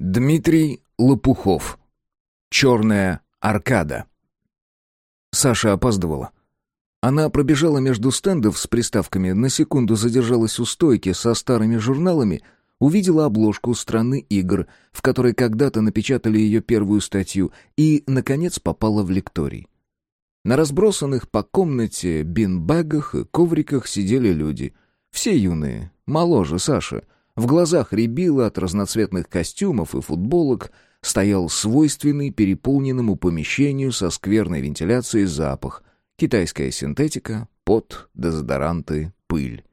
Дмитрий Лопухов. Черная аркада. Саша опаздывала. Она пробежала между стендов с приставками, на секунду задержалась у стойки со старыми журналами, увидела обложку «Страны игр», в которой когда-то напечатали ее первую статью, и, наконец, попала в лекторий. На разбросанных по комнате бинбагах и ковриках сидели люди. Все юные, моложе Саши — в глазах рябило от разноцветных костюмов и футболок, стоял свойственный переполненному помещению со скверной вентиляцией запах, китайская синтетика, пот, дезодоранты, пыль.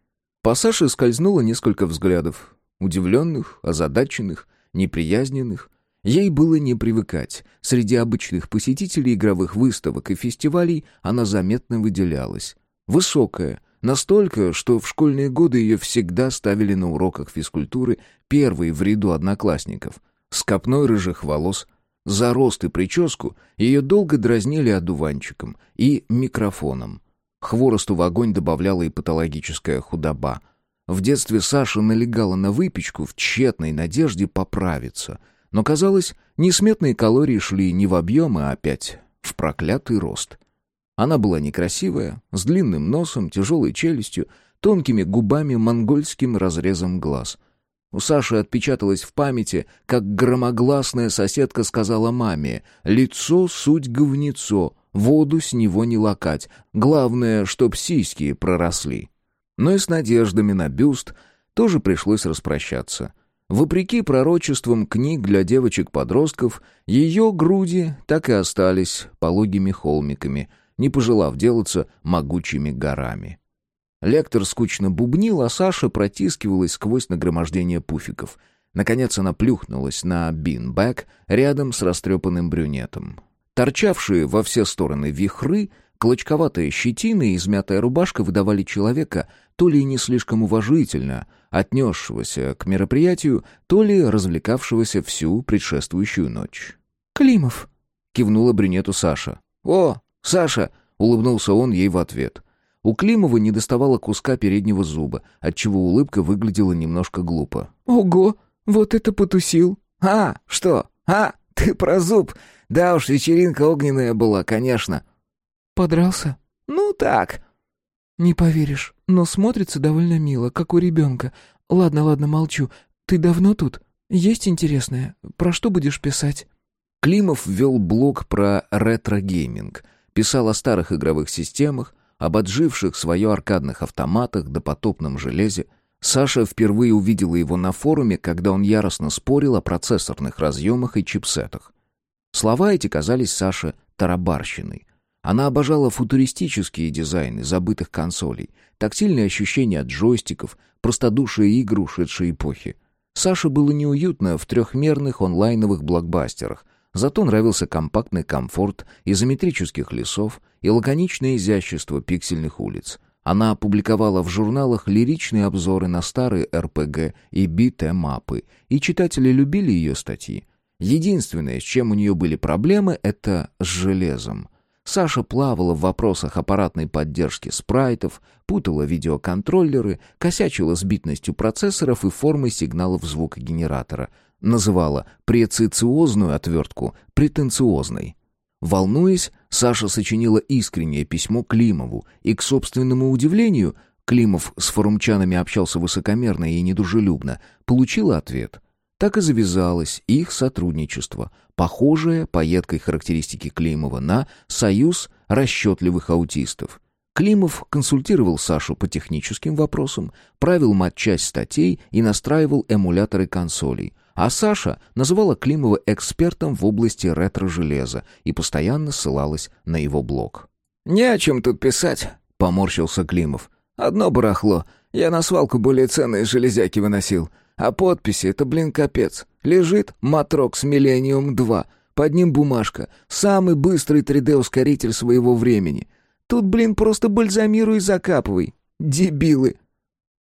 По Саше скользнуло несколько взглядов, удивленных, озадаченных, неприязненных. Ей было не привыкать. Среди обычных посетителей игровых выставок и фестивалей она заметно выделялась. Высокая, Настолько, что в школьные годы ее всегда ставили на уроках физкультуры первой в ряду одноклассников. С копной рыжих волос, за рост и прическу ее долго дразнили одуванчиком и микрофоном. Хворосту в огонь добавляла и патологическая худоба. В детстве Саша налегала на выпечку в тщетной надежде поправиться. Но, казалось, несметные калории шли не в объем, а опять в проклятый рост — она была некрасивая, с длинным носом, тяжелой челюстью, тонкими губами, монгольским разрезом глаз. У Саши отпечаталось в памяти, как громогласная соседка сказала маме «Лицо — суть говнецо, воду с него не лакать, главное, чтоб сиськи проросли». Но и с надеждами на бюст тоже пришлось распрощаться. Вопреки пророчествам книг для девочек-подростков, ее груди так и остались пологими холмиками — не пожелав делаться могучими горами. Лектор скучно бубнил, а Саша протискивалась сквозь нагромождение пуфиков. Наконец она плюхнулась на бинбэк рядом с растрепанным брюнетом. Торчавшие во все стороны вихры, клочковатая щетина и измятая рубашка выдавали человека то ли не слишком уважительно, отнесшегося к мероприятию, то ли развлекавшегося всю предшествующую ночь. «Климов», — кивнула брюнету Саша. «О, «Саша!» — улыбнулся он ей в ответ. У Климова не доставало куска переднего зуба, отчего улыбка выглядела немножко глупо. «Ого! Вот это потусил!» «А, что? А, ты про зуб? Да уж, вечеринка огненная была, конечно». «Подрался?» «Ну, так». «Не поверишь, но смотрится довольно мило, как у ребенка. Ладно, ладно, молчу. Ты давно тут? Есть интересное? Про что будешь писать?» Климов вел блог про ретро-гейминг — Писал о старых игровых системах, об отживших свое аркадных автоматах, допотопном железе. Саша впервые увидела его на форуме, когда он яростно спорил о процессорных разъемах и чипсетах. Слова эти казались Саше тарабарщиной. Она обожала футуристические дизайны забытых консолей, тактильные ощущения от джойстиков, простодушие игр ушедшей эпохи. Саше было неуютно в трехмерных онлайновых блокбастерах — Зато нравился компактный комфорт изометрических лесов и лаконичное изящество пиксельных улиц. Она опубликовала в журналах лиричные обзоры на старые РПГ и бит-мапы, и читатели любили ее статьи. Единственное, с чем у нее были проблемы, это с железом. Саша плавала в вопросах аппаратной поддержки спрайтов, путала видеоконтроллеры, косячила с битностью процессоров и формой сигналов звукогенератора — называла прецициозную отвертку претенциозной. Волнуясь, Саша сочинила искреннее письмо Климову, и, к собственному удивлению, Климов с форумчанами общался высокомерно и недружелюбно, получила ответ. Так и завязалось их сотрудничество, похожее по едкой характеристике Климова на «союз расчетливых аутистов». Климов консультировал Сашу по техническим вопросам, правил матчасть статей и настраивал эмуляторы консолей — а Саша называла Климова экспертом в области ретро-железа и постоянно ссылалась на его блог. «Не о чем тут писать», — поморщился Климов. «Одно барахло. Я на свалку более ценные железяки выносил. А подписи — это, блин, капец. Лежит Матрокс Миллениум-2. Под ним бумажка. Самый быстрый 3D-ускоритель своего времени. Тут, блин, просто бальзамируй и закапывай. Дебилы».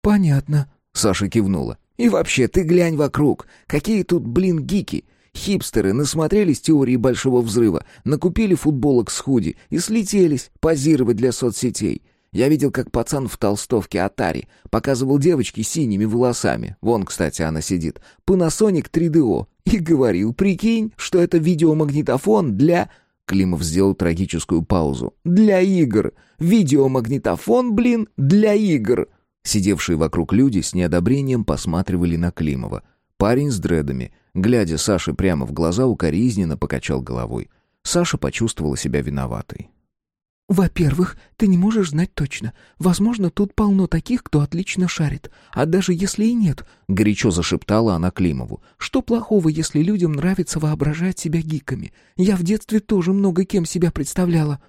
«Понятно», — Саша кивнула. И вообще, ты глянь вокруг. Какие тут, блин, гики. Хипстеры насмотрелись теории Большого Взрыва, накупили футболок с худи и слетелись позировать для соцсетей. Я видел, как пацан в толстовке Атари показывал девочке синими волосами. Вон, кстати, она сидит. Panasonic 3DO. И говорил, прикинь, что это видеомагнитофон для... Климов сделал трагическую паузу. «Для игр! Видеомагнитофон, блин, для игр!» Сидевшие вокруг люди с неодобрением посматривали на Климова. Парень с дредами, глядя Саше прямо в глаза, укоризненно покачал головой. Саша почувствовала себя виноватой. «Во-первых, ты не можешь знать точно. Возможно, тут полно таких, кто отлично шарит. А даже если и нет, — горячо зашептала она Климову, — что плохого, если людям нравится воображать себя гиками? Я в детстве тоже много кем себя представляла».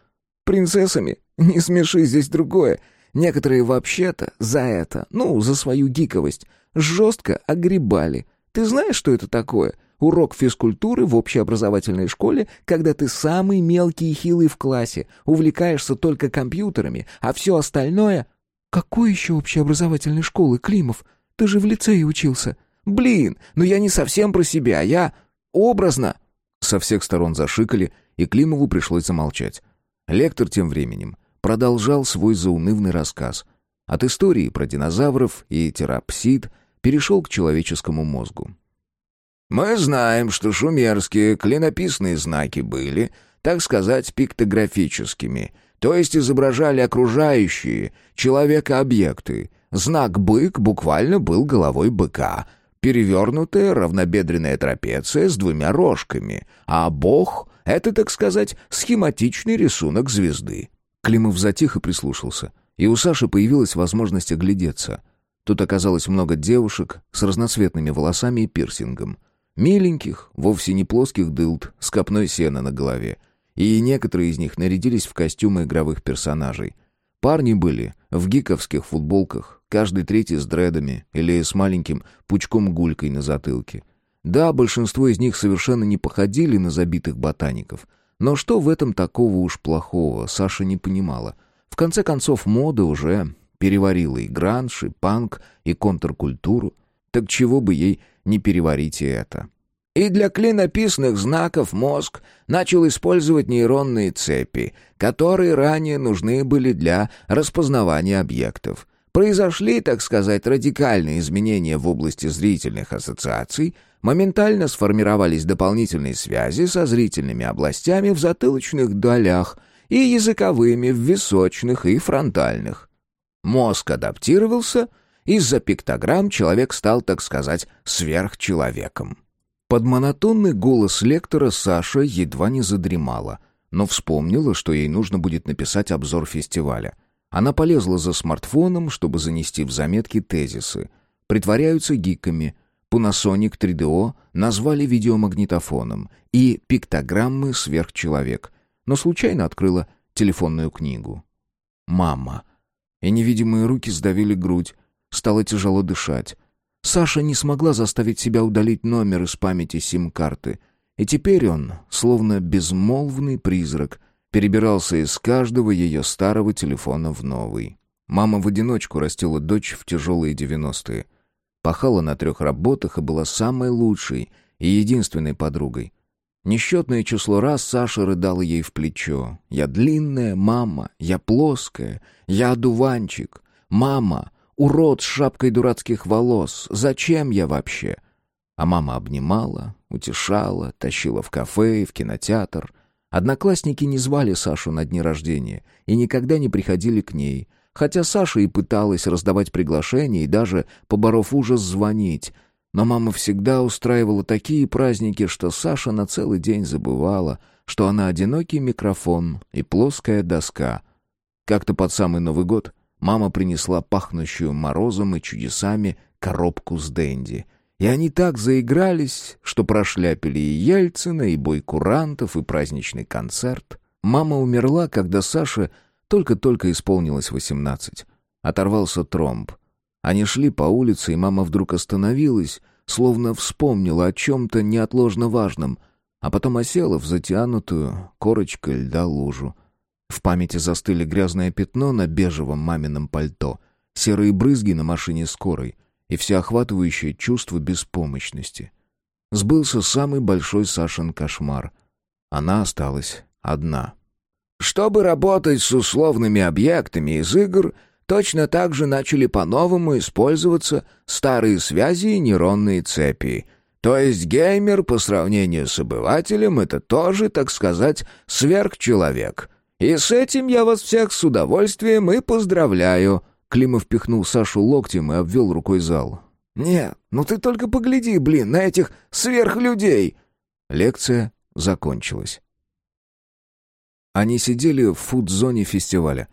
«Принцессами? Не смеши, здесь другое. Некоторые вообще-то за это, ну, за свою гиковость, жестко огребали. Ты знаешь, что это такое?» Урок физкультуры в общеобразовательной школе, когда ты самый мелкий и хилый в классе, увлекаешься только компьютерами, а все остальное... Какой еще общеобразовательной школы, Климов? Ты же в лицее учился. Блин, ну я не совсем про себя, я... образно. Со всех сторон зашикали, и Климову пришлось замолчать. Лектор тем временем продолжал свой заунывный рассказ. От истории про динозавров и терапсид перешел к человеческому мозгу. Мы знаем, что шумерские клинописные знаки были, так сказать, пиктографическими, то есть изображали окружающие человека объекты. Знак «бык» буквально был головой быка, перевернутая равнобедренная трапеция с двумя рожками, а «бог» — это, так сказать, схематичный рисунок звезды. Климов затих и прислушался, и у Саши появилась возможность оглядеться. Тут оказалось много девушек с разноцветными волосами и пирсингом. Миленьких, вовсе не плоских дылд, с копной сена на голове. И некоторые из них нарядились в костюмы игровых персонажей. Парни были в гиковских футболках, каждый третий с дредами или с маленьким пучком-гулькой на затылке. Да, большинство из них совершенно не походили на забитых ботаников. Но что в этом такого уж плохого, Саша не понимала. В конце концов, мода уже переварила и гранж, и панк, и контркультуру. Так чего бы ей не переварите это. И для клинописных знаков мозг начал использовать нейронные цепи, которые ранее нужны были для распознавания объектов. Произошли, так сказать, радикальные изменения в области зрительных ассоциаций, моментально сформировались дополнительные связи со зрительными областями в затылочных долях и языковыми в височных и фронтальных. Мозг адаптировался — из-за пиктограмм человек стал, так сказать, сверхчеловеком. Под монотонный голос лектора Саша едва не задремала, но вспомнила, что ей нужно будет написать обзор фестиваля. Она полезла за смартфоном, чтобы занести в заметки тезисы. Притворяются гиками. Panasonic 3DO назвали видеомагнитофоном и пиктограммы «Сверхчеловек», но случайно открыла телефонную книгу. «Мама». И невидимые руки сдавили грудь, Стало тяжело дышать. Саша не смогла заставить себя удалить номер из памяти сим-карты. И теперь он, словно безмолвный призрак, перебирался из каждого ее старого телефона в новый. Мама в одиночку растила дочь в тяжелые девяностые. Пахала на трех работах и была самой лучшей и единственной подругой. Несчетное число раз Саша рыдала ей в плечо. «Я длинная, мама, я плоская, я одуванчик, мама, Урод с шапкой дурацких волос. Зачем я вообще? А мама обнимала, утешала, тащила в кафе и в кинотеатр. Одноклассники не звали Сашу на дни рождения и никогда не приходили к ней, хотя Саша и пыталась раздавать приглашения и даже, поборов ужас, звонить. Но мама всегда устраивала такие праздники, что Саша на целый день забывала, что она одинокий микрофон и плоская доска. Как-то под самый Новый год Мама принесла пахнущую морозом и чудесами коробку с Дэнди. И они так заигрались, что прошляпили и Ельцина, и бой курантов, и праздничный концерт. Мама умерла, когда Саше только-только исполнилось восемнадцать. Оторвался тромб. Они шли по улице, и мама вдруг остановилась, словно вспомнила о чем-то неотложно важном, а потом осела в затянутую корочкой льда лужу. В памяти застыли грязное пятно на бежевом мамином пальто, серые брызги на машине скорой и всеохватывающее чувство беспомощности. Сбылся самый большой Сашин кошмар. Она осталась одна. Чтобы работать с условными объектами из игр, точно так же начали по-новому использоваться старые связи и нейронные цепи. То есть геймер по сравнению с обывателем — это тоже, так сказать, сверхчеловек. И с этим я вас всех с удовольствием и поздравляю». Климов пихнул Сашу локтем и обвел рукой зал. «Нет, ну ты только погляди, блин, на этих сверхлюдей!» Лекция закончилась. Они сидели в фуд-зоне фестиваля.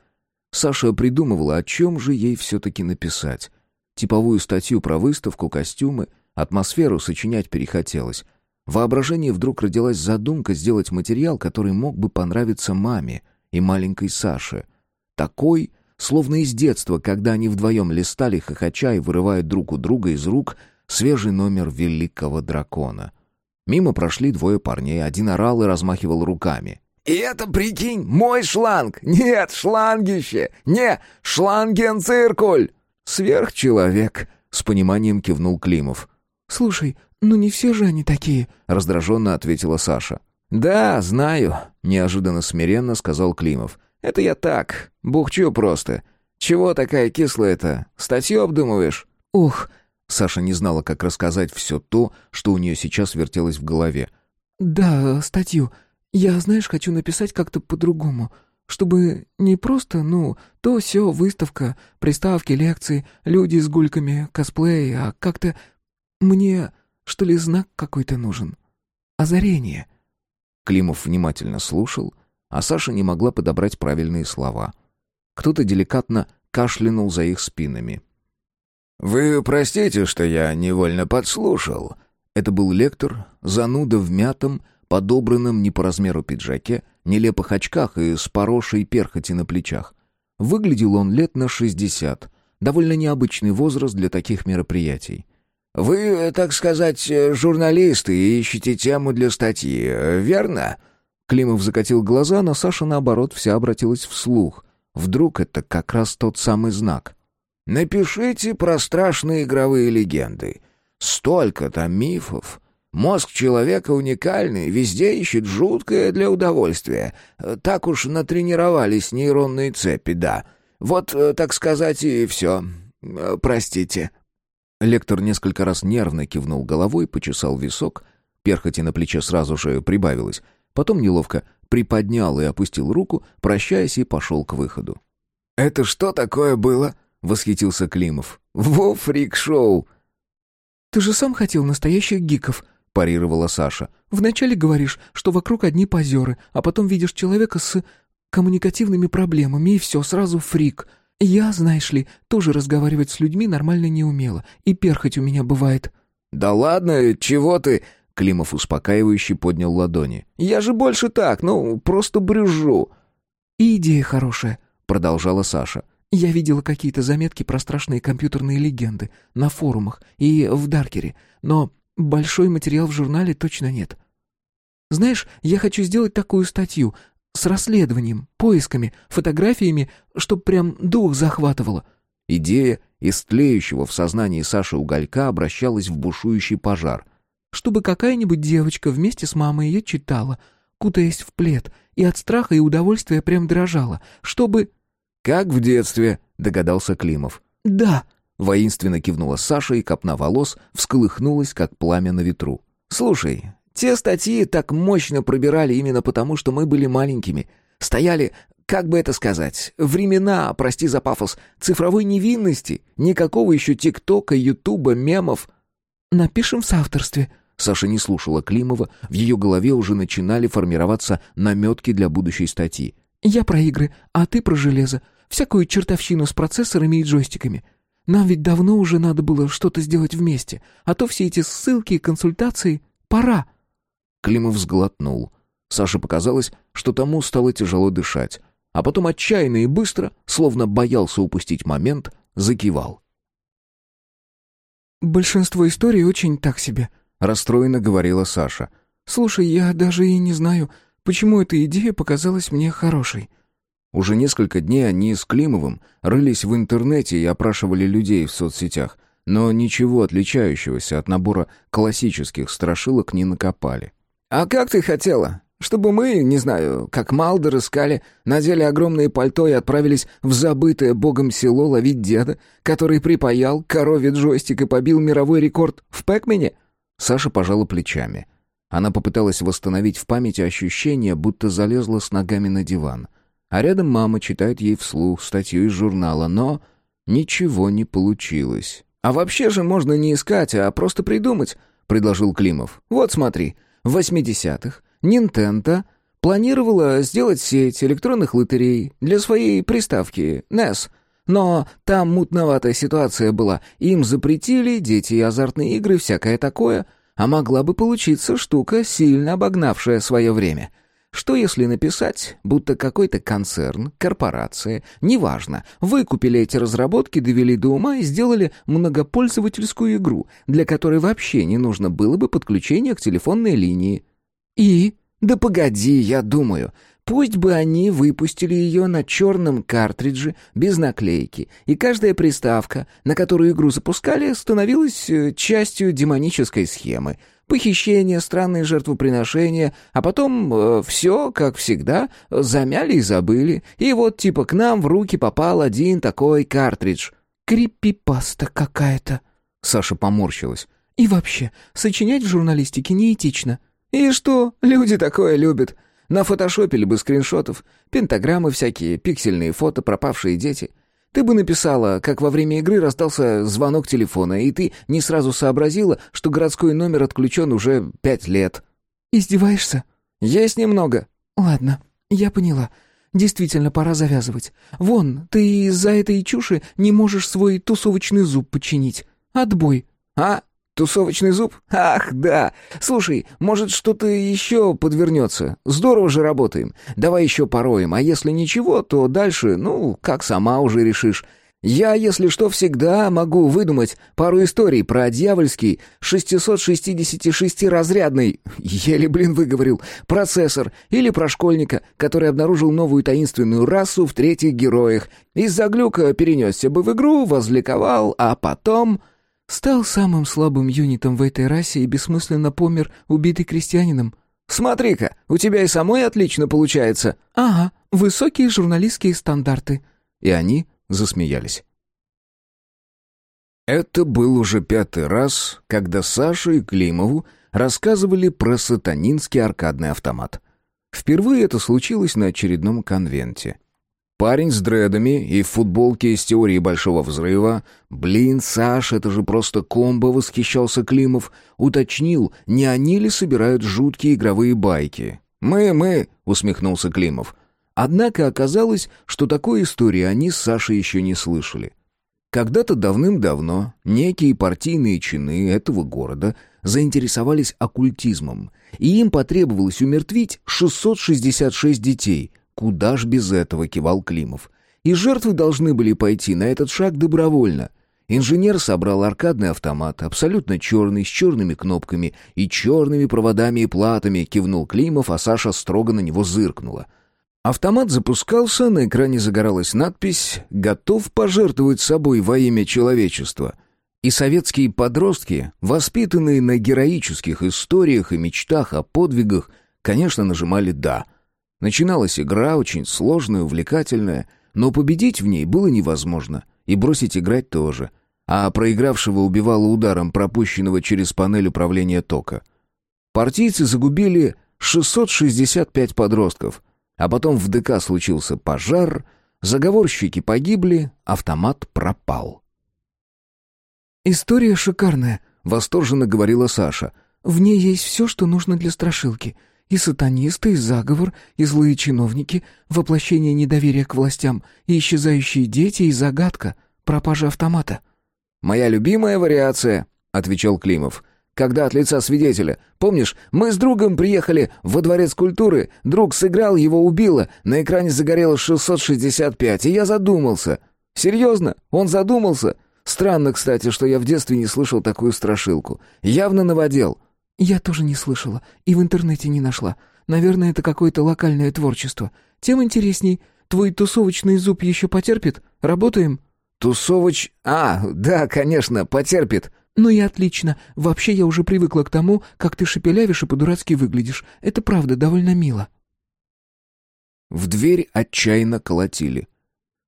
Саша придумывала, о чем же ей все-таки написать. Типовую статью про выставку, костюмы, атмосферу сочинять перехотелось. В воображении вдруг родилась задумка сделать материал, который мог бы понравиться маме и маленькой Саше. Такой, словно из детства, когда они вдвоем листали хохоча и вырывают друг у друга из рук свежий номер великого дракона. Мимо прошли двое парней, один орал и размахивал руками. «И это, прикинь, мой шланг! Нет, шлангище! Не, шлангенциркуль!» «Сверхчеловек!» — с пониманием кивнул Климов. «Слушай, ну не все же они такие», — раздраженно ответила Саша. «Да, знаю», — неожиданно смиренно сказал Климов. «Это я так, бухчу просто. Чего такая кислая-то? Статью обдумываешь?» «Ох!» Саша не знала, как рассказать все то, что у нее сейчас вертелось в голове. «Да, статью. Я, знаешь, хочу написать как-то по-другому. Чтобы не просто, ну, то все выставка, приставки, лекции, люди с гульками, косплей, а как-то мне, что ли, знак какой-то нужен. Озарение». Климов внимательно слушал, а Саша не могла подобрать правильные слова. Кто-то деликатно кашлянул за их спинами. «Вы простите, что я невольно подслушал». Это был лектор, зануда в мятом, подобранном не по размеру пиджаке, нелепых очках и с порошей перхоти на плечах. Выглядел он лет на шестьдесят, довольно необычный возраст для таких мероприятий. «Вы, так сказать, журналист и ищете тему для статьи, верно?» Климов закатил глаза, но Саша, наоборот, вся обратилась вслух. Вдруг это как раз тот самый знак. «Напишите про страшные игровые легенды. Столько там мифов. Мозг человека уникальный, везде ищет жуткое для удовольствия. Так уж натренировались нейронные цепи, да. Вот, так сказать, и все. Простите». Лектор несколько раз нервно кивнул головой, почесал висок. Перхоти на плече сразу же прибавилось. Потом неловко приподнял и опустил руку, прощаясь, и пошел к выходу. «Это что такое было?» — восхитился Климов. «Во фрик-шоу!» «Ты же сам хотел настоящих гиков», — парировала Саша. «Вначале говоришь, что вокруг одни позеры, а потом видишь человека с коммуникативными проблемами, и все, сразу фрик. Я, знаешь ли, тоже разговаривать с людьми нормально не умела, и перхоть у меня бывает». «Да ладно, чего ты...» Климов успокаивающе поднял ладони. «Я же больше так, ну, просто брюжу». «И идея хорошая», — продолжала Саша. «Я видела какие-то заметки про страшные компьютерные легенды на форумах и в Даркере, но большой материал в журнале точно нет. Знаешь, я хочу сделать такую статью с расследованием, поисками, фотографиями, чтоб прям дух захватывало». Идея из тлеющего в сознании Саши уголька обращалась в бушующий пожар. «Чтобы какая-нибудь девочка вместе с мамой ее читала, кутаясь в плед, и от страха и удовольствия прям дрожала. Чтобы...» «Как в детстве», — догадался Климов. «Да», — воинственно кивнула Саша, и копна волос всколыхнулась, как пламя на ветру. «Слушай, те статьи так мощно пробирали именно потому, что мы были маленькими. Стояли, как бы это сказать, времена, прости за пафос, цифровой невинности. Никакого еще ТикТока, Ютуба, мемов. Напишем в соавторстве. Саша не слушала Климова, в ее голове уже начинали формироваться наметки для будущей статьи. «Я про игры, а ты про железо. Всякую чертовщину с процессорами и джойстиками. Нам ведь давно уже надо было что-то сделать вместе, а то все эти ссылки и консультации... Пора!» Климов сглотнул. Саше показалось, что тому стало тяжело дышать. А потом отчаянно и быстро, словно боялся упустить момент, закивал. «Большинство историй очень так себе», — расстроенно говорила Саша. «Слушай, я даже и не знаю, почему эта идея показалась мне хорошей». Уже несколько дней они с Климовым рылись в интернете и опрашивали людей в соцсетях, но ничего отличающегося от набора классических страшилок не накопали. «А как ты хотела? Чтобы мы, не знаю, как Малдер искали, надели огромные пальто и отправились в забытое богом село ловить деда, который припаял корове джойстик и побил мировой рекорд в Пэкмене?» Саша пожала плечами. Она попыталась восстановить в памяти ощущение, будто залезла с ногами на диван. А рядом мама читает ей вслух статью из журнала, но ничего не получилось. «А вообще же можно не искать, а просто придумать», — предложил Климов. «Вот смотри, в 80-х Nintendo планировала сделать сеть электронных лотерей для своей приставки NES — но там мутноватая ситуация была. Им запретили, дети и азартные игры, всякое такое. А могла бы получиться штука, сильно обогнавшая свое время. Что если написать, будто какой-то концерн, корпорация, неважно, выкупили эти разработки, довели до ума и сделали многопользовательскую игру, для которой вообще не нужно было бы подключение к телефонной линии. И? Да погоди, я думаю. Пусть бы они выпустили ее на черном картридже, без наклейки, и каждая приставка, на которую игру запускали, становилась э, частью демонической схемы. Похищение, странные жертвоприношения, а потом э, все, как всегда, замяли и забыли. И вот типа к нам в руки попал один такой картридж. «Крипипаста какая-то», — Саша поморщилась. «И вообще, сочинять в журналистике неэтично». «И что? Люди такое любят. Нафотошопили бы скриншотов, пентаграммы всякие, пиксельные фото, пропавшие дети. Ты бы написала, как во время игры раздался звонок телефона, и ты не сразу сообразила, что городской номер отключен уже пять лет. «Издеваешься?» «Есть немного». «Ладно, я поняла. Действительно, пора завязывать. Вон, ты из-за этой чуши не можешь свой тусовочный зуб починить. Отбой». «А? Тусовочный зуб? Ах, да. Слушай, может, что-то еще подвернется. Здорово же работаем. Давай еще пороем, а если ничего, то дальше, ну, как сама уже решишь. Я, если что, всегда могу выдумать пару историй про дьявольский 666-разрядный, еле, блин, выговорил, процессор или про школьника, который обнаружил новую таинственную расу в третьих героях. Из-за глюка перенесся бы в игру, возликовал, а потом... Стал самым слабым юнитом в этой расе и бессмысленно помер, убитый крестьянином. «Смотри-ка, у тебя и самой отлично получается». «Ага, высокие журналистские стандарты». И они засмеялись. Это был уже пятый раз, когда Саше и Климову рассказывали про сатанинский аркадный автомат. Впервые это случилось на очередном конвенте. Парень с дредами и в футболке из теории Большого Взрыва. Блин, Саш, это же просто комбо, восхищался Климов. Уточнил, не они ли собирают жуткие игровые байки. «Мы, мы», — усмехнулся Климов. Однако оказалось, что такой истории они с Сашей еще не слышали. Когда-то давным-давно некие партийные чины этого города заинтересовались оккультизмом, и им потребовалось умертвить 666 детей — Куда ж без этого, кивал Климов. И жертвы должны были пойти на этот шаг добровольно. Инженер собрал аркадный автомат, абсолютно черный, с черными кнопками и черными проводами и платами, кивнул Климов, а Саша строго на него зыркнула. Автомат запускался, на экране загоралась надпись «Готов пожертвовать собой во имя человечества». И советские подростки, воспитанные на героических историях и мечтах о подвигах, конечно, нажимали «да». Начиналась игра, очень сложная, увлекательная, но победить в ней было невозможно, и бросить играть тоже. А проигравшего убивало ударом пропущенного через панель управления тока. Партийцы загубили 665 подростков, а потом в ДК случился пожар, заговорщики погибли, автомат пропал. «История шикарная», — восторженно говорила Саша. «В ней есть все, что нужно для страшилки. И сатанисты, и заговор, и злые чиновники, воплощение недоверия к властям, и исчезающие дети, и загадка, пропажа автомата». «Моя любимая вариация», — отвечал Климов. «Когда от лица свидетеля. Помнишь, мы с другом приехали во дворец культуры, друг сыграл, его убило, на экране загорелось 665, и я задумался. Серьезно, он задумался?» Странно, кстати, что я в детстве не слышал такую страшилку. Явно наводил. «Я тоже не слышала и в интернете не нашла. Наверное, это какое-то локальное творчество. Тем интересней. Твой тусовочный зуб еще потерпит? Работаем?» «Тусовоч... А, да, конечно, потерпит». «Ну и отлично. Вообще я уже привыкла к тому, как ты шепелявишь и по-дурацки выглядишь. Это правда довольно мило». В дверь отчаянно колотили.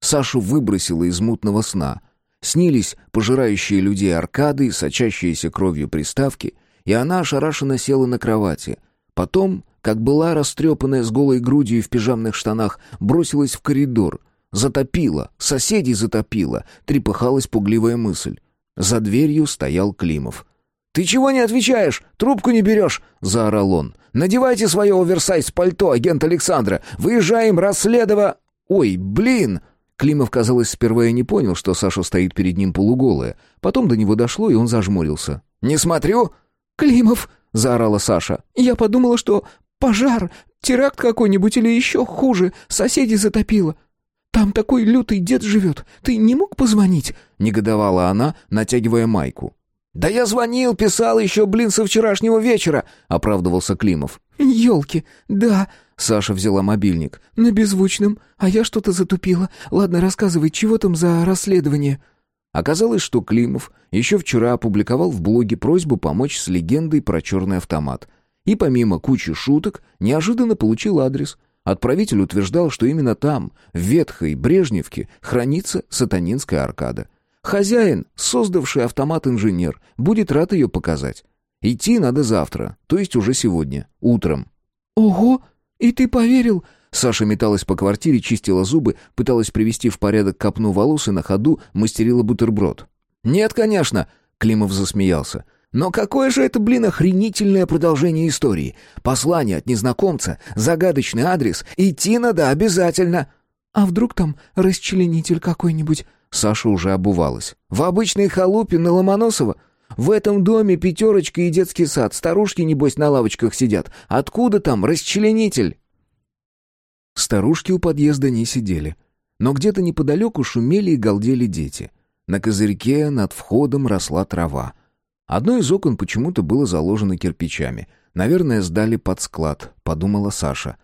Сашу выбросило из мутного сна. Снились пожирающие людей аркады и сочащиеся кровью приставки — и она ошарашенно села на кровати. Потом, как была растрепанная с голой грудью и в пижамных штанах, бросилась в коридор. Затопила, соседей затопила, трепыхалась пугливая мысль. За дверью стоял Климов. «Ты чего не отвечаешь? Трубку не берешь!» — заорал он. «Надевайте свое оверсайз пальто, агент Александра! Выезжаем, расследова...» «Ой, блин!» Климов, казалось, сперва и не понял, что Саша стоит перед ним полуголая. Потом до него дошло, и он зажмурился. «Не смотрю!» «Климов!» — заорала Саша. «Я подумала, что пожар, теракт какой-нибудь или еще хуже, соседей затопило. Там такой лютый дед живет. Ты не мог позвонить?» — негодовала она, натягивая майку. «Да я звонил, писал еще, блин, со вчерашнего вечера», — оправдывался Климов. «Елки, да», — Саша взяла мобильник. «На беззвучном, а я что-то затупила. Ладно, рассказывай, чего там за расследование?» Оказалось, что Климов еще вчера опубликовал в блоге просьбу помочь с легендой про черный автомат. И помимо кучи шуток, неожиданно получил адрес. Отправитель утверждал, что именно там, в ветхой Брежневке, хранится сатанинская аркада. Хозяин, создавший автомат-инженер, будет рад ее показать. Идти надо завтра, то есть уже сегодня, утром. «Ого! И ты поверил?» Саша металась по квартире, чистила зубы, пыталась привести в порядок копну волос и на ходу мастерила бутерброд. «Нет, конечно!» — Климов засмеялся. «Но какое же это, блин, охренительное продолжение истории? Послание от незнакомца, загадочный адрес, идти надо обязательно!» «А вдруг там расчленитель какой-нибудь?» Саша уже обувалась. «В обычной халупе на Ломоносово? В этом доме пятерочка и детский сад. Старушки, небось, на лавочках сидят. Откуда там расчленитель?» Старушки у подъезда не сидели. Но где-то неподалеку шумели и галдели дети. На козырьке над входом росла трава. Одно из окон почему-то было заложено кирпичами. Наверное, сдали под склад, подумала Саша.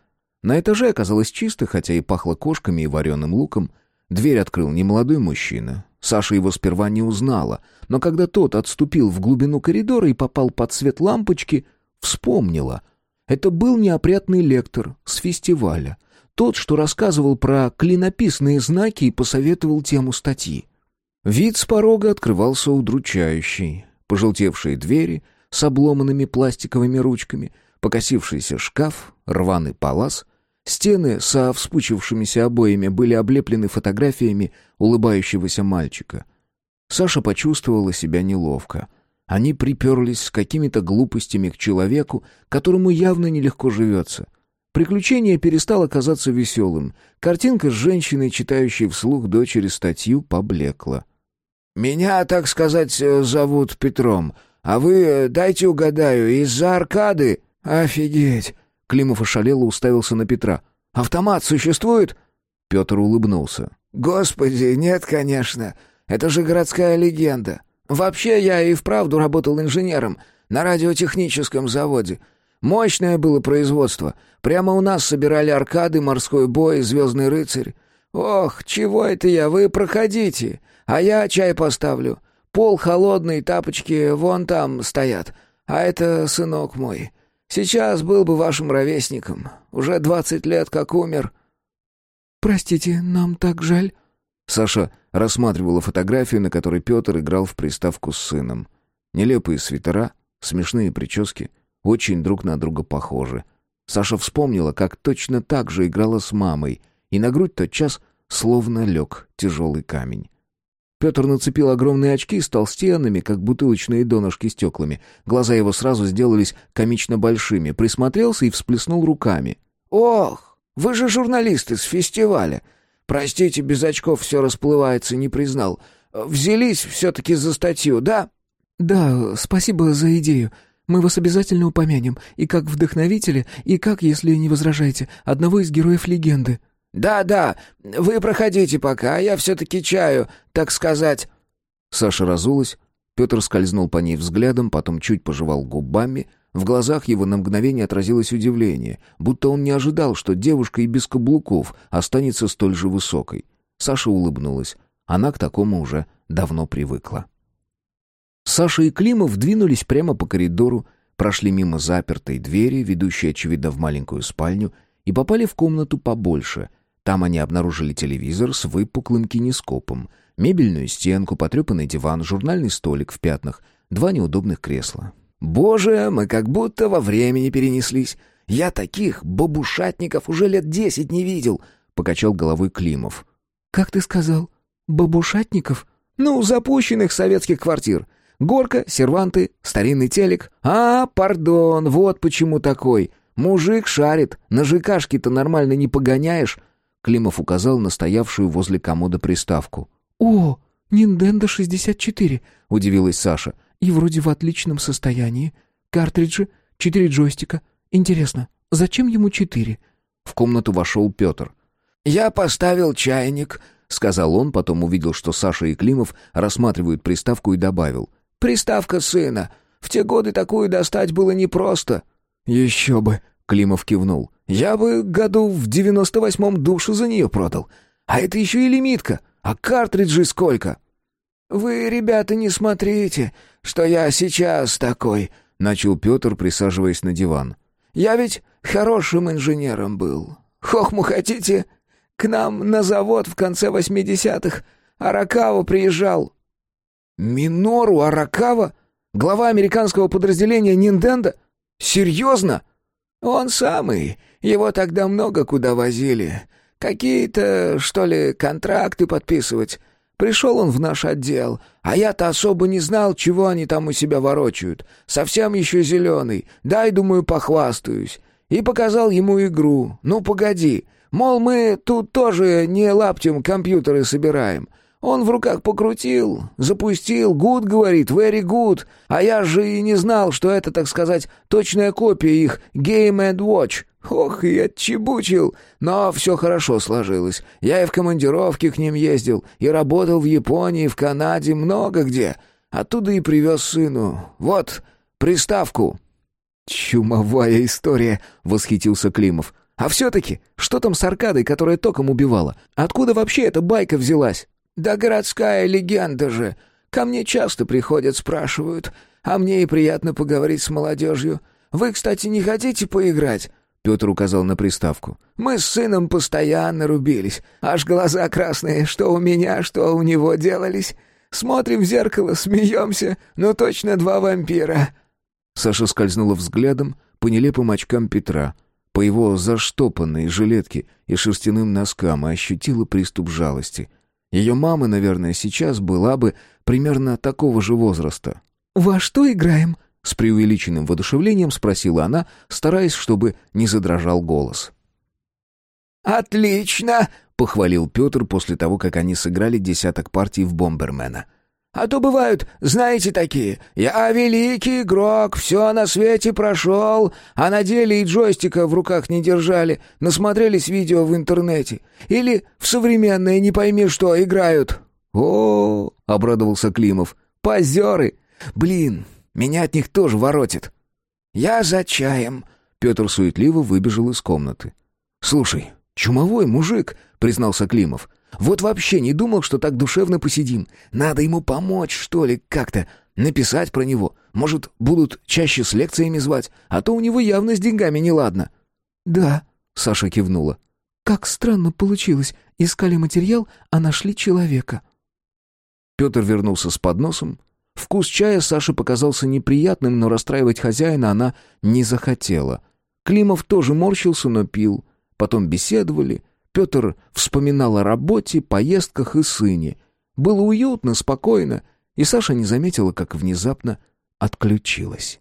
На этаже оказалось чисто, хотя и пахло кошками и вареным луком. Дверь открыл немолодой мужчина. Саша его сперва не узнала, но когда тот отступил в глубину коридора и попал под свет лампочки, вспомнила. Это был неопрятный лектор с фестиваля. Тот, что рассказывал про клинописные знаки и посоветовал тему статьи. Вид с порога открывался удручающий. Пожелтевшие двери с обломанными пластиковыми ручками, покосившийся шкаф, рваный палас, Стены со вспучившимися обоями были облеплены фотографиями улыбающегося мальчика. Саша почувствовала себя неловко. Они приперлись с какими-то глупостями к человеку, которому явно нелегко живется. Приключение перестало казаться веселым. Картинка с женщиной, читающей вслух дочери статью, поблекла. «Меня, так сказать, зовут Петром. А вы, дайте угадаю, из-за аркады...» «Офигеть!» Климов ошалело уставился на Петра. «Автомат существует?» Петр улыбнулся. «Господи, нет, конечно. Это же городская легенда. Вообще, я и вправду работал инженером на радиотехническом заводе. Мощное было производство. Прямо у нас собирали аркады, морской бой, звездный рыцарь. Ох, чего это я? Вы проходите, а я чай поставлю. Пол холодный, тапочки вон там стоят. А это сынок мой. Сейчас был бы вашим ровесником. Уже двадцать лет как умер». «Простите, нам так жаль». Саша рассматривала фотографию, на которой Петр играл в приставку с сыном. Нелепые свитера, смешные прически, очень друг на друга похожи. Саша вспомнила, как точно так же играла с мамой, и на грудь тот час словно лег тяжелый камень. Петр нацепил огромные очки с толстенными, как бутылочные донышки стеклами. Глаза его сразу сделались комично большими. Присмотрелся и всплеснул руками. «Ох, вы же журналисты с фестиваля. Простите, без очков все расплывается, не признал. Взялись все-таки за статью, да?» «Да, спасибо за идею. Мы вас обязательно упомянем. И как вдохновителя, и как, если не возражаете, одного из героев легенды». «Да-да, вы проходите пока, а я все-таки чаю, так сказать». Саша разулась. Петр скользнул по ней взглядом, потом чуть пожевал губами. В глазах его на мгновение отразилось удивление, будто он не ожидал, что девушка и без каблуков останется столь же высокой. Саша улыбнулась. Она к такому уже давно привыкла. Саша и Климов двинулись прямо по коридору, прошли мимо запертой двери, ведущей, очевидно, в маленькую спальню, и попали в комнату побольше — там они обнаружили телевизор с выпуклым кинескопом, мебельную стенку, потрепанный диван, журнальный столик в пятнах, два неудобных кресла. Боже, мы как будто во времени перенеслись. Я таких бабушатников уже лет десять не видел», — покачал головой Климов. «Как ты сказал? Бабушатников?» «Ну, запущенных советских квартир. Горка, серванты, старинный телек. А, пардон, вот почему такой. Мужик шарит, на ЖКшке-то нормально не погоняешь». Климов указал на стоявшую возле комода приставку. «О, Nintendo 64», — удивилась Саша. «И вроде в отличном состоянии. Картриджи, четыре джойстика. Интересно, зачем ему четыре?» В комнату вошел Петр. «Я поставил чайник», — сказал он, потом увидел, что Саша и Климов рассматривают приставку и добавил. «Приставка сына. В те годы такую достать было непросто». «Еще бы», — Климов кивнул. «Я бы году в девяносто восьмом душу за нее продал. А это еще и лимитка. А картриджей сколько?» «Вы, ребята, не смотрите, что я сейчас такой», — начал Петр, присаживаясь на диван. «Я ведь хорошим инженером был. Хохму хотите? К нам на завод в конце восьмидесятых Аракава приезжал». «Минору Аракава? Глава американского подразделения Нинденда? Серьезно?» «Он самый. Его тогда много куда возили. Какие-то, что ли, контракты подписывать. Пришел он в наш отдел, а я-то особо не знал, чего они там у себя ворочают. Совсем еще зеленый. Дай, думаю, похвастаюсь. И показал ему игру. Ну, погоди. Мол, мы тут тоже не лаптем компьютеры собираем. Он в руках покрутил, запустил, гуд говорит, very good. А я же и не знал, что это, так сказать, точная копия их Game and Watch. Ох, и отчебучил. Но все хорошо сложилось. Я и в командировке к ним ездил, и работал в Японии, в Канаде, много где. Оттуда и привез сыну. Вот, приставку». «Чумовая история», — восхитился Климов. «А все-таки, что там с аркадой, которая током убивала? Откуда вообще эта байка взялась?» «Да городская легенда же. Ко мне часто приходят, спрашивают. А мне и приятно поговорить с молодежью. Вы, кстати, не хотите поиграть?» Петр указал на приставку. «Мы с сыном постоянно рубились. Аж глаза красные, что у меня, что у него делались. Смотрим в зеркало, смеемся. Ну точно два вампира». Саша скользнула взглядом по нелепым очкам Петра, по его заштопанной жилетке и шерстяным носкам и ощутила приступ жалости — ее мама, наверное, сейчас была бы примерно такого же возраста. «Во что играем?» — с преувеличенным воодушевлением спросила она, стараясь, чтобы не задрожал голос. «Отлично!» — похвалил Петр после того, как они сыграли десяток партий в «Бомбермена». А то бывают, знаете, такие. Я великий игрок, все на свете прошел, а на деле и джойстика в руках не держали, насмотрелись видео в интернете. Или в современные не пойми что играют. О, обрадовался Климов. Позеры! Блин, меня от них тоже воротит. Я за чаем. Петр суетливо выбежал из комнаты. Слушай, чумовой мужик, признался Климов. Вот вообще не думал, что так душевно посидим. Надо ему помочь, что ли, как-то. Написать про него. Может, будут чаще с лекциями звать, а то у него явно с деньгами неладно». «Да», — Саша кивнула. «Как странно получилось. Искали материал, а нашли человека». Петр вернулся с подносом. Вкус чая Саше показался неприятным, но расстраивать хозяина она не захотела. Климов тоже морщился, но пил. Потом беседовали, Петр вспоминал о работе, поездках и сыне. Было уютно, спокойно, и Саша не заметила, как внезапно отключилась.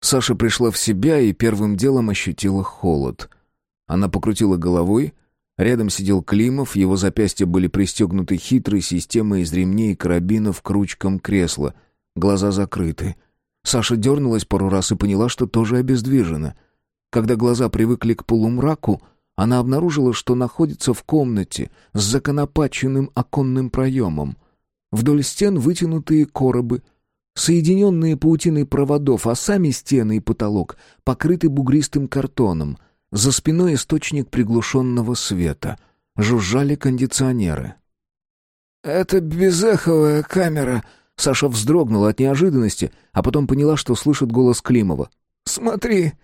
Саша пришла в себя и первым делом ощутила холод. Она покрутила головой. Рядом сидел Климов, его запястья были пристегнуты хитрой системой из ремней и карабинов к ручкам кресла. Глаза закрыты. Саша дернулась пару раз и поняла, что тоже обездвижена. Когда глаза привыкли к полумраку, она обнаружила, что находится в комнате с законопаченным оконным проемом. Вдоль стен вытянутые коробы, соединенные паутиной проводов, а сами стены и потолок покрыты бугристым картоном. За спиной источник приглушенного света. Жужжали кондиционеры. «Это безэховая камера», Саша вздрогнула от неожиданности, а потом поняла, что слышит голос Климова. «Смотри,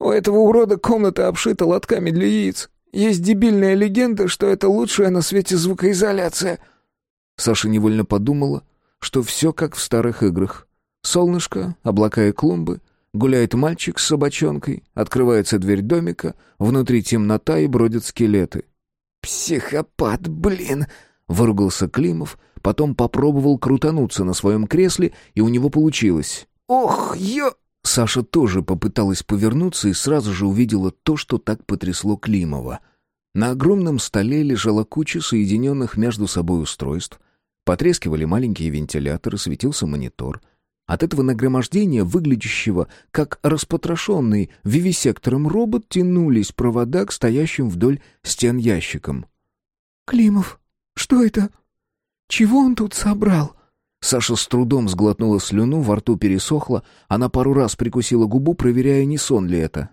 у этого урода комната обшита лотками для яиц. Есть дебильная легенда, что это лучшая на свете звукоизоляция». Саша невольно подумала, что все как в старых играх. Солнышко, облака и клумбы. Гуляет мальчик с собачонкой. Открывается дверь домика. Внутри темнота и бродят скелеты. «Психопат, блин!» — выругался Климов. Потом попробовал крутануться на своем кресле, и у него получилось. «Ох, ё...» Саша тоже попыталась повернуться и сразу же увидела то, что так потрясло Климова. На огромном столе лежала куча соединенных между собой устройств. Потрескивали маленькие вентиляторы, светился монитор. От этого нагромождения, выглядящего как распотрошенный вивисектором робот, тянулись провода к стоящим вдоль стен ящикам. «Климов, что это? Чего он тут собрал?» Саша с трудом сглотнула слюну, во рту пересохло, она пару раз прикусила губу, проверяя, не сон ли это.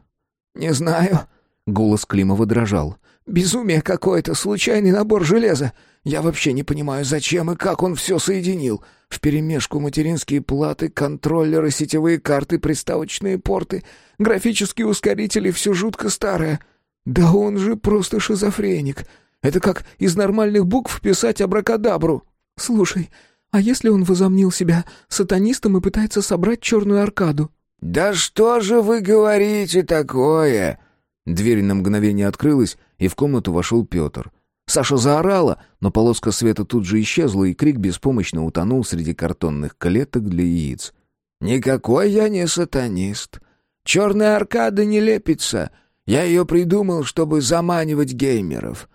«Не знаю», — голос Климова дрожал. «Безумие какое-то, случайный набор железа. Я вообще не понимаю, зачем и как он все соединил. Вперемешку материнские платы, контроллеры, сетевые карты, приставочные порты, графические ускорители, все жутко старое. Да он же просто шизофреник. Это как из нормальных букв писать абракадабру. Слушай, а если он возомнил себя сатанистом и пытается собрать черную аркаду? «Да что же вы говорите такое?» Дверь на мгновение открылась, и в комнату вошел Петр. Саша заорала, но полоска света тут же исчезла, и крик беспомощно утонул среди картонных клеток для яиц. «Никакой я не сатанист. Черная аркада не лепится. Я ее придумал, чтобы заманивать геймеров.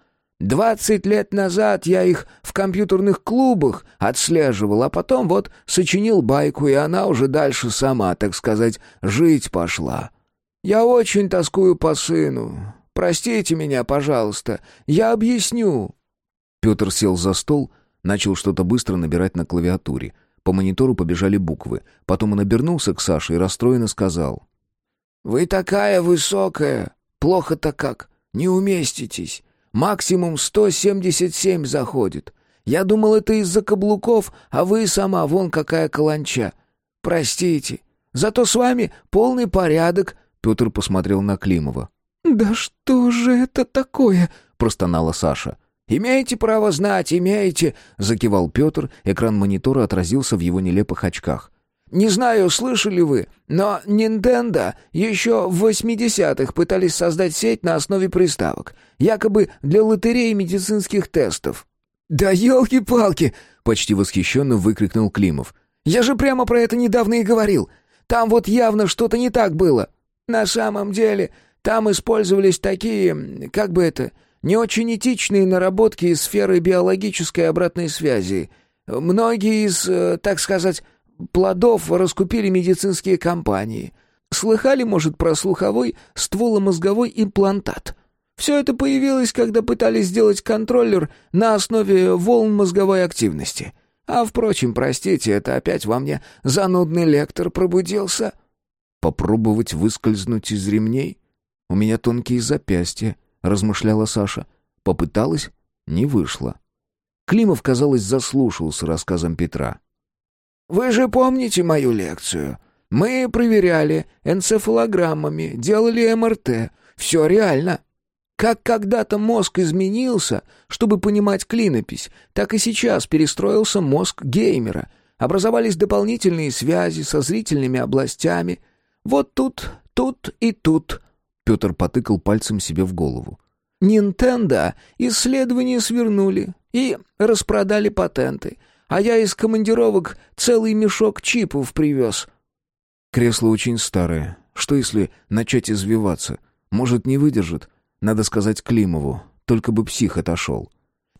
Двадцать лет назад я их в компьютерных клубах отслеживал, а потом вот сочинил байку, и она уже дальше сама, так сказать, жить пошла. Я очень тоскую по сыну. Простите меня, пожалуйста. Я объясню». Петр сел за стол, начал что-то быстро набирать на клавиатуре. По монитору побежали буквы. Потом он обернулся к Саше и расстроенно сказал. «Вы такая высокая. Плохо-то как. Не уместитесь. Максимум 177 заходит. Я думал, это из-за каблуков, а вы сама вон какая каланча. Простите. Зато с вами полный порядок». Петр посмотрел на Климова. «Да что же это такое?» — простонала Саша. «Имеете право знать, имеете!» — закивал Петр. Экран монитора отразился в его нелепых очках. «Не знаю, слышали вы, но Nintendo еще в 80-х пытались создать сеть на основе приставок, якобы для лотереи медицинских тестов». «Да елки-палки!» — почти восхищенно выкрикнул Климов. «Я же прямо про это недавно и говорил. Там вот явно что-то не так было. На самом деле, там использовались такие, как бы это, не очень этичные наработки из сферы биологической обратной связи. Многие из, э, так сказать, плодов раскупили медицинские компании. Слыхали, может, про слуховой стволомозговой имплантат? Все это появилось, когда пытались сделать контроллер на основе волн мозговой активности. А, впрочем, простите, это опять во мне занудный лектор пробудился. Попробовать выскользнуть из ремней? У меня тонкие запястья, размышляла Саша. Попыталась, не вышло. Климов, казалось, заслушался рассказом Петра. «Вы же помните мою лекцию? Мы проверяли энцефалограммами, делали МРТ. Все реально. Как когда-то мозг изменился, чтобы понимать клинопись, так и сейчас перестроился мозг геймера. Образовались дополнительные связи со зрительными областями. Вот тут, тут и тут Петр потыкал пальцем себе в голову. «Нинтендо исследования свернули и распродали патенты, а я из командировок целый мешок чипов привез». «Кресло очень старое. Что если начать извиваться? Может, не выдержит? Надо сказать Климову, только бы псих отошел».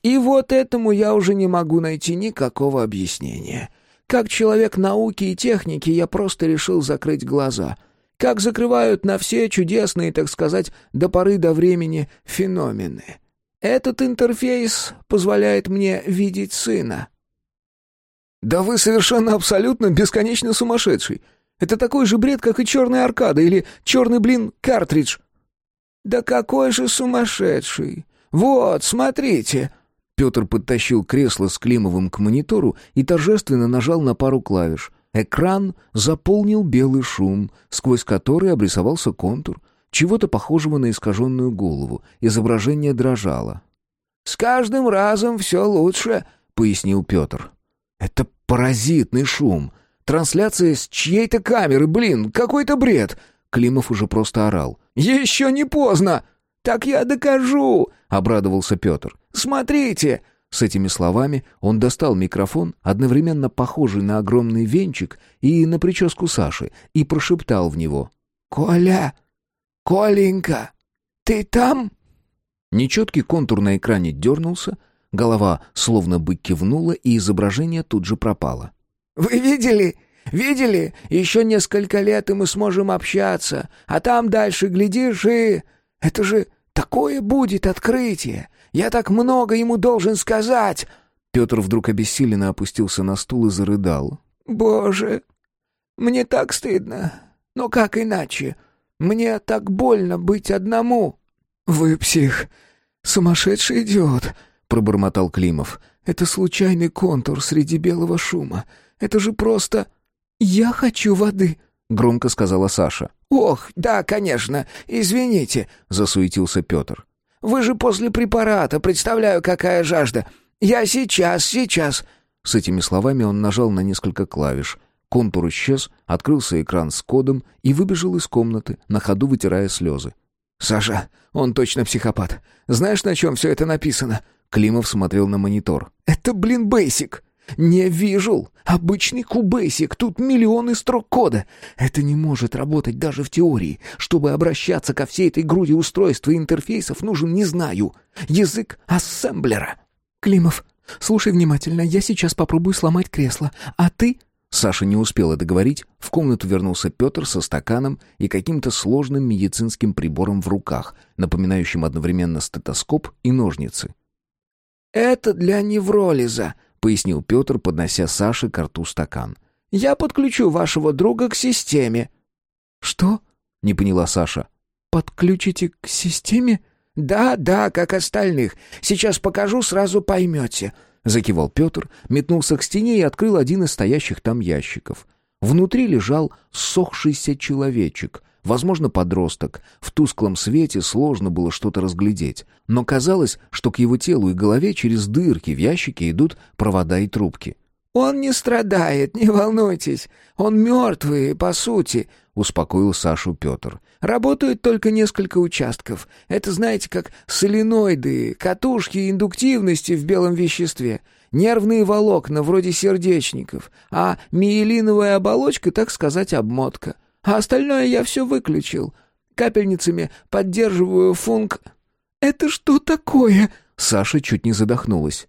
«И вот этому я уже не могу найти никакого объяснения. Как человек науки и техники я просто решил закрыть глаза» как закрывают на все чудесные, так сказать, до поры до времени феномены. Этот интерфейс позволяет мне видеть сына». «Да вы совершенно абсолютно бесконечно сумасшедший. Это такой же бред, как и черная аркада или черный, блин, картридж». «Да какой же сумасшедший! Вот, смотрите!» Петр подтащил кресло с Климовым к монитору и торжественно нажал на пару клавиш — Экран заполнил белый шум, сквозь который обрисовался контур, чего-то похожего на искаженную голову. Изображение дрожало. «С каждым разом все лучше», — пояснил Петр. «Это паразитный шум. Трансляция с чьей-то камеры, блин, какой-то бред!» Климов уже просто орал. «Еще не поздно!» «Так я докажу!» — обрадовался Петр. «Смотрите!» С этими словами он достал микрофон, одновременно похожий на огромный венчик и на прическу Саши, и прошептал в него. «Коля! Коленька! Ты там?» Нечеткий контур на экране дернулся, голова словно бы кивнула, и изображение тут же пропало. «Вы видели? Видели? Еще несколько лет, и мы сможем общаться. А там дальше, глядишь, и... Это же такое будет открытие! Я так много ему должен сказать!» Петр вдруг обессиленно опустился на стул и зарыдал. «Боже, мне так стыдно. Но как иначе? Мне так больно быть одному». «Вы псих, сумасшедший идиот», — пробормотал Климов. «Это случайный контур среди белого шума. Это же просто...» «Я хочу воды», — громко сказала Саша. «Ох, да, конечно, извините», — засуетился Петр. Вы же после препарата, представляю, какая жажда. Я сейчас, сейчас...» С этими словами он нажал на несколько клавиш. Контур исчез, открылся экран с кодом и выбежал из комнаты, на ходу вытирая слезы. «Саша, он точно психопат. Знаешь, на чем все это написано?» Климов смотрел на монитор. «Это, блин, бейсик!» «Не вижу. Обычный кубейсик. Тут миллионы строк кода. Это не может работать даже в теории. Чтобы обращаться ко всей этой груди устройств и интерфейсов, нужен, не знаю, язык ассемблера». «Климов, слушай внимательно. Я сейчас попробую сломать кресло. А ты...» Саша не успела договорить. В комнату вернулся Петр со стаканом и каким-то сложным медицинским прибором в руках, напоминающим одновременно стетоскоп и ножницы. «Это для невролиза», пояснил Петр, поднося Саше к рту стакан. «Я подключу вашего друга к системе». «Что?» — не поняла Саша. «Подключите к системе?» «Да, да, как остальных. Сейчас покажу, сразу поймете». Закивал Петр, метнулся к стене и открыл один из стоящих там ящиков. Внутри лежал сохшийся человечек, Возможно, подросток. В тусклом свете сложно было что-то разглядеть. Но казалось, что к его телу и голове через дырки в ящике идут провода и трубки. «Он не страдает, не волнуйтесь. Он мертвый, по сути», — успокоил Сашу Петр. «Работают только несколько участков. Это, знаете, как соленоиды, катушки индуктивности в белом веществе. Нервные волокна, вроде сердечников. А миелиновая оболочка, так сказать, обмотка. А остальное я все выключил. Капельницами поддерживаю функ... «Это что такое?» Саша чуть не задохнулась.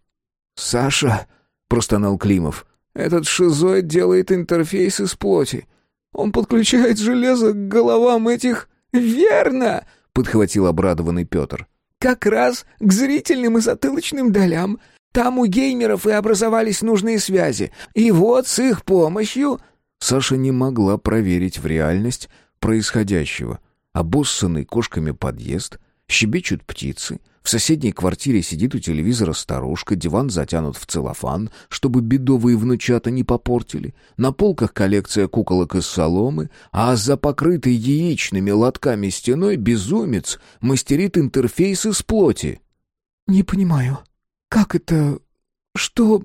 «Саша», — простонал Климов, — «этот шизоид делает интерфейс из плоти. Он подключает железо к головам этих...» «Верно!» — подхватил обрадованный Петр. «Как раз к зрительным и затылочным долям. Там у геймеров и образовались нужные связи. И вот с их помощью...» Саша не могла проверить в реальность происходящего. Обоссанный кошками подъезд, щебечут птицы, в соседней квартире сидит у телевизора старушка, диван затянут в целлофан, чтобы бедовые внучата не попортили. На полках коллекция куколок из соломы, а за покрытой яичными лотками стеной безумец мастерит интерфейс из плоти. «Не понимаю, как это... что...»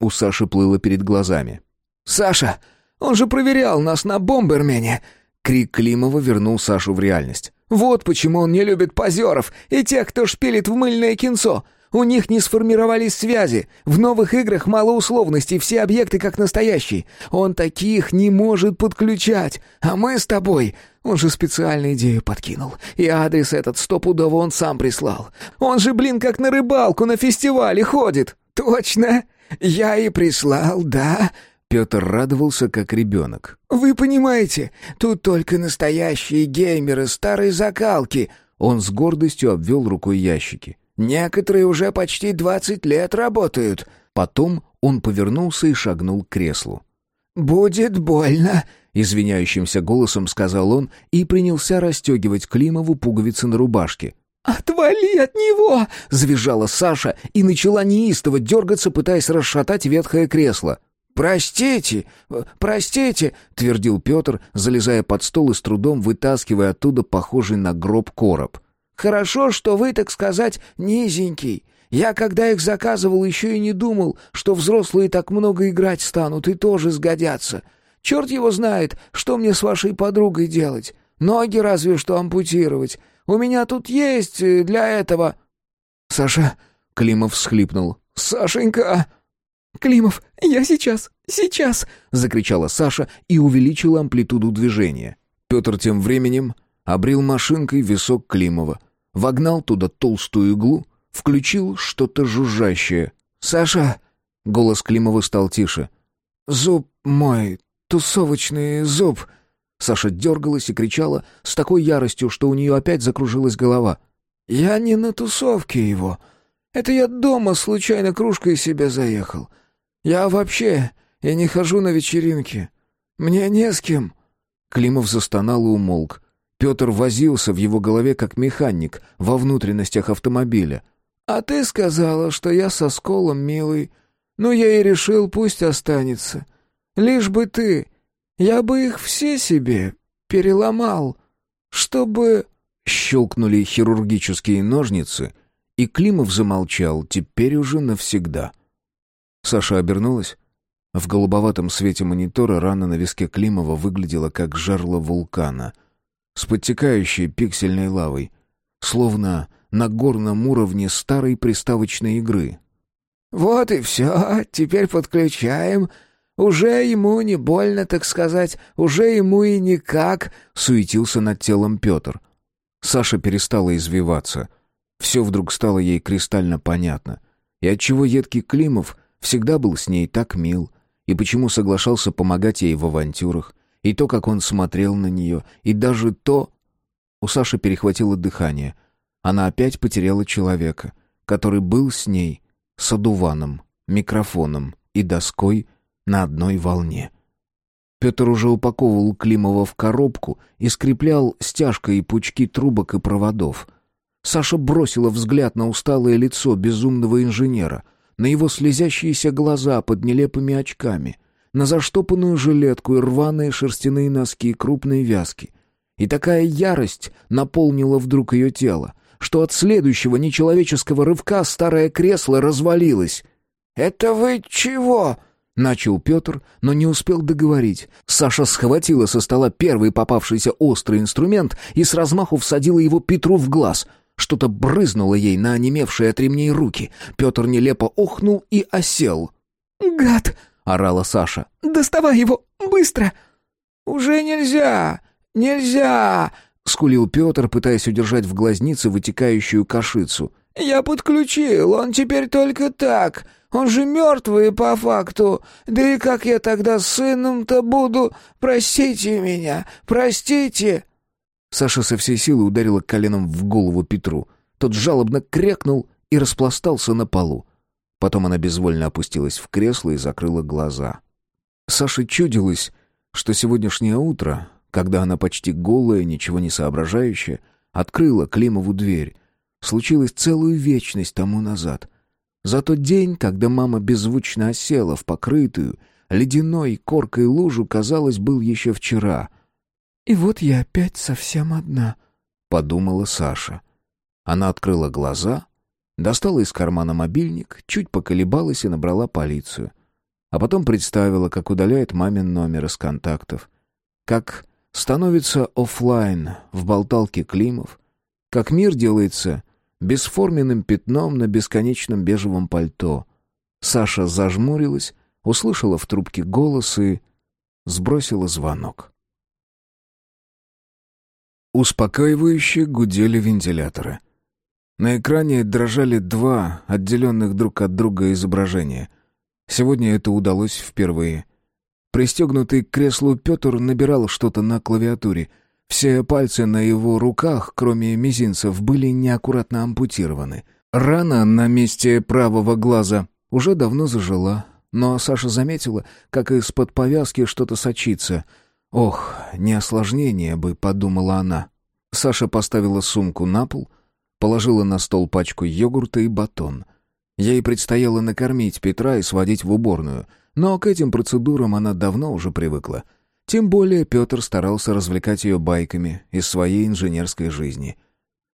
У Саши плыло перед глазами. «Саша!» Он же проверял нас на бомбермене!» Крик Климова вернул Сашу в реальность. «Вот почему он не любит позеров и тех, кто шпилит в мыльное кинцо. У них не сформировались связи. В новых играх мало условностей, все объекты как настоящие. Он таких не может подключать. А мы с тобой... Он же специально идею подкинул. И адрес этот стопудово он сам прислал. Он же, блин, как на рыбалку на фестивале ходит. Точно. Я и прислал, да. Петр радовался, как ребенок. «Вы понимаете, тут только настоящие геймеры старой закалки!» Он с гордостью обвел рукой ящики. «Некоторые уже почти двадцать лет работают!» Потом он повернулся и шагнул к креслу. «Будет больно!» — извиняющимся голосом сказал он и принялся расстегивать Климову пуговицы на рубашке. «Отвали от него!» — завизжала Саша и начала неистово дергаться, пытаясь расшатать ветхое кресло. «Простите, простите», — твердил Петр, залезая под стол и с трудом вытаскивая оттуда похожий на гроб короб. «Хорошо, что вы, так сказать, низенький. Я, когда их заказывал, еще и не думал, что взрослые так много играть станут и тоже сгодятся. Черт его знает, что мне с вашей подругой делать. Ноги разве что ампутировать. У меня тут есть э, для этого...» «Саша...» — Климов всхлипнул. «Сашенька...» «Климов, я сейчас, сейчас!» — закричала Саша и увеличила амплитуду движения. Петр тем временем обрил машинкой висок Климова, вогнал туда толстую иглу, включил что-то жужжащее. «Саша!» — голос Климова стал тише. «Зуб мой, тусовочный зуб!» Саша дергалась и кричала с такой яростью, что у нее опять закружилась голова. «Я не на тусовке его. Это я дома случайно кружкой себе заехал. Я вообще я не хожу на вечеринки. Мне не с кем». Климов застонал и умолк. Петр возился в его голове как механик во внутренностях автомобиля. «А ты сказала, что я со сколом, милый. Ну, я и решил, пусть останется. Лишь бы ты. Я бы их все себе переломал, чтобы...» Щелкнули хирургические ножницы, и Климов замолчал, теперь уже навсегда. Саша обернулась. В голубоватом свете монитора рана на виске Климова выглядела как жерло вулкана — с подтекающей пиксельной лавой, словно на горном уровне старой приставочной игры. «Вот и все, теперь подключаем. Уже ему не больно, так сказать, уже ему и никак», — суетился над телом Петр. Саша перестала извиваться. Все вдруг стало ей кристально понятно. И отчего едкий Климов всегда был с ней так мил, и почему соглашался помогать ей в авантюрах, и то, как он смотрел на нее, и даже то... У Саши перехватило дыхание. Она опять потеряла человека, который был с ней, с одуваном, микрофоном и доской на одной волне. Петр уже упаковывал Климова в коробку и скреплял стяжкой пучки трубок и проводов. Саша бросила взгляд на усталое лицо безумного инженера, на его слезящиеся глаза под нелепыми очками — на заштопанную жилетку и рваные шерстяные носки крупной вязки. И такая ярость наполнила вдруг ее тело, что от следующего нечеловеческого рывка старое кресло развалилось. «Это вы чего?» — начал Петр, но не успел договорить. Саша схватила со стола первый попавшийся острый инструмент и с размаху всадила его Петру в глаз — что-то брызнуло ей на онемевшие от ремней руки. Петр нелепо охнул и осел. «Гад!» — орала Саша. «Доставай его! Быстро!» «Уже нельзя! Нельзя!» — скулил Петр, пытаясь удержать в глазнице вытекающую кашицу. «Я подключил, он теперь только так. Он же мертвый по факту. Да и как я тогда с сыном-то буду? Простите меня, простите!» Саша со всей силы ударила коленом в голову Петру. Тот жалобно крякнул и распластался на полу. Потом она безвольно опустилась в кресло и закрыла глаза. Саше чудилось, что сегодняшнее утро, когда она почти голая, ничего не соображающая, открыла Климову дверь, случилось целую вечность тому назад. За тот день, когда мама беззвучно осела в покрытую, ледяной коркой лужу, казалось, был еще вчера. «И вот я опять совсем одна», — подумала Саша. Она открыла глаза Достала из кармана мобильник, чуть поколебалась и набрала полицию. А потом представила, как удаляет мамин номер из контактов. Как становится офлайн в болталке Климов. Как мир делается бесформенным пятном на бесконечном бежевом пальто. Саша зажмурилась, услышала в трубке голос и сбросила звонок. Успокаивающе гудели вентиляторы — на экране дрожали два отделенных друг от друга изображения. Сегодня это удалось впервые. Пристегнутый к креслу Петр набирал что-то на клавиатуре. Все пальцы на его руках, кроме мизинцев, были неаккуратно ампутированы. Рана на месте правого глаза уже давно зажила, но Саша заметила, как из-под повязки что-то сочится. «Ох, не осложнение бы», — подумала она. Саша поставила сумку на пол — Положила на стол пачку йогурта и батон. Ей предстояло накормить Петра и сводить в уборную, но к этим процедурам она давно уже привыкла. Тем более Петр старался развлекать ее байками из своей инженерской жизни.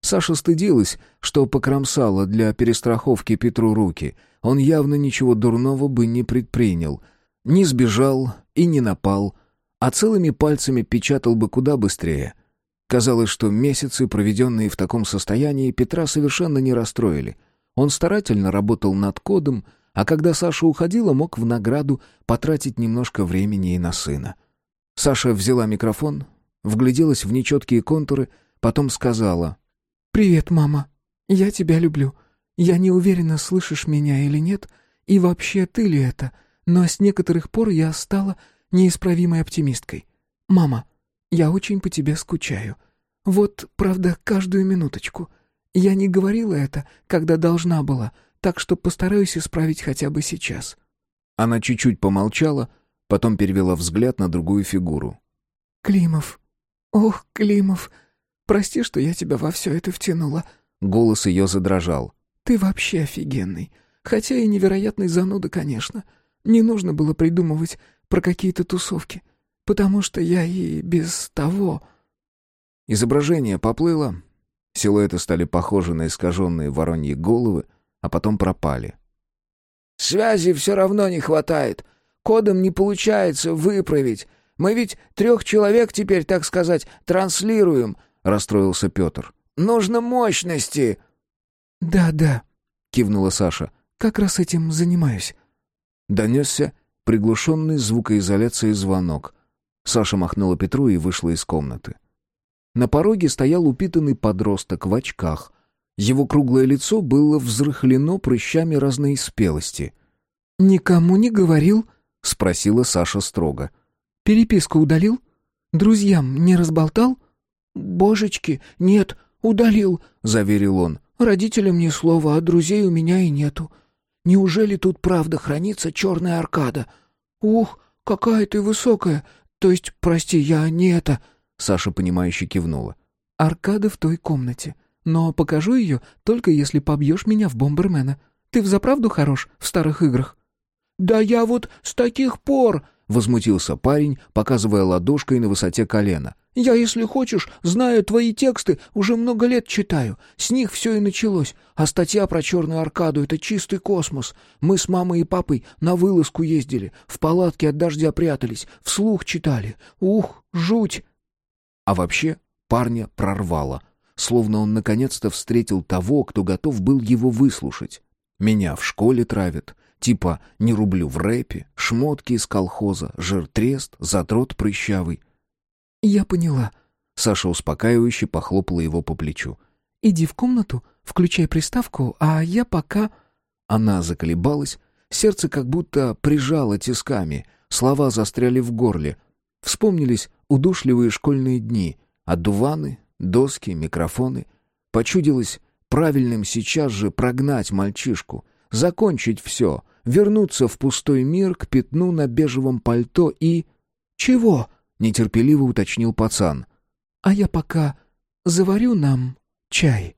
Саша стыдилась, что покромсала для перестраховки Петру руки. Он явно ничего дурного бы не предпринял. Не сбежал и не напал, а целыми пальцами печатал бы куда быстрее. Казалось, что месяцы, проведенные в таком состоянии, Петра совершенно не расстроили. Он старательно работал над кодом, а когда Саша уходила, мог в награду потратить немножко времени и на сына. Саша взяла микрофон, вгляделась в нечеткие контуры, потом сказала «Привет, мама. Я тебя люблю. Я не уверена, слышишь меня или нет, и вообще ты ли это, но с некоторых пор я стала неисправимой оптимисткой. Мама, я очень по тебе скучаю. Вот, правда, каждую минуточку. Я не говорила это, когда должна была, так что постараюсь исправить хотя бы сейчас». Она чуть-чуть помолчала, потом перевела взгляд на другую фигуру. «Климов. Ох, Климов. Прости, что я тебя во все это втянула». Голос ее задрожал. «Ты вообще офигенный. Хотя и невероятный зануда, конечно. Не нужно было придумывать про какие-то тусовки, потому что я и без того...» Изображение поплыло, силуэты стали похожи на искаженные вороньи головы, а потом пропали. «Связи все равно не хватает. Кодом не получается выправить. Мы ведь трех человек теперь, так сказать, транслируем», — расстроился Петр. «Нужно мощности». «Да-да», — кивнула Саша. «Как раз этим занимаюсь». Донесся приглушенный звукоизоляцией звонок. Саша махнула Петру и вышла из комнаты. На пороге стоял упитанный подросток в очках. Его круглое лицо было взрыхлено прыщами разной спелости. «Никому не говорил?» — спросила Саша строго. «Переписку удалил? Друзьям не разболтал?» «Божечки, нет, удалил», — заверил он. «Родителям ни слова, а друзей у меня и нету. Неужели тут правда хранится черная аркада? Ух, какая ты высокая! То есть, прости, я не это...» Саша, понимающе кивнула. «Аркада в той комнате. Но покажу ее только если побьешь меня в бомбермена. Ты взаправду хорош в старых играх?» «Да я вот с таких пор...» — возмутился парень, показывая ладошкой на высоте колена. «Я, если хочешь, знаю твои тексты, уже много лет читаю. С них все и началось. А статья про черную аркаду — это чистый космос. Мы с мамой и папой на вылазку ездили, в палатке от дождя прятались, вслух читали. Ух, жуть!» А вообще парня прорвало, словно он наконец-то встретил того, кто готов был его выслушать. «Меня в школе травят». Типа «не рублю в рэпе», «шмотки из колхоза», «жиртрест», «задрот прыщавый». «Я поняла». Саша успокаивающе похлопала его по плечу. «Иди в комнату, включай приставку, а я пока...» Она заколебалась, сердце как будто прижало тисками, слова застряли в горле. Вспомнились удушливые школьные дни, одуваны, доски, микрофоны. Почудилось правильным сейчас же прогнать мальчишку, закончить все, вернуться в пустой мир к пятну на бежевом пальто и... «Чего?» — нетерпеливо уточнил пацан. «А я пока заварю нам чай».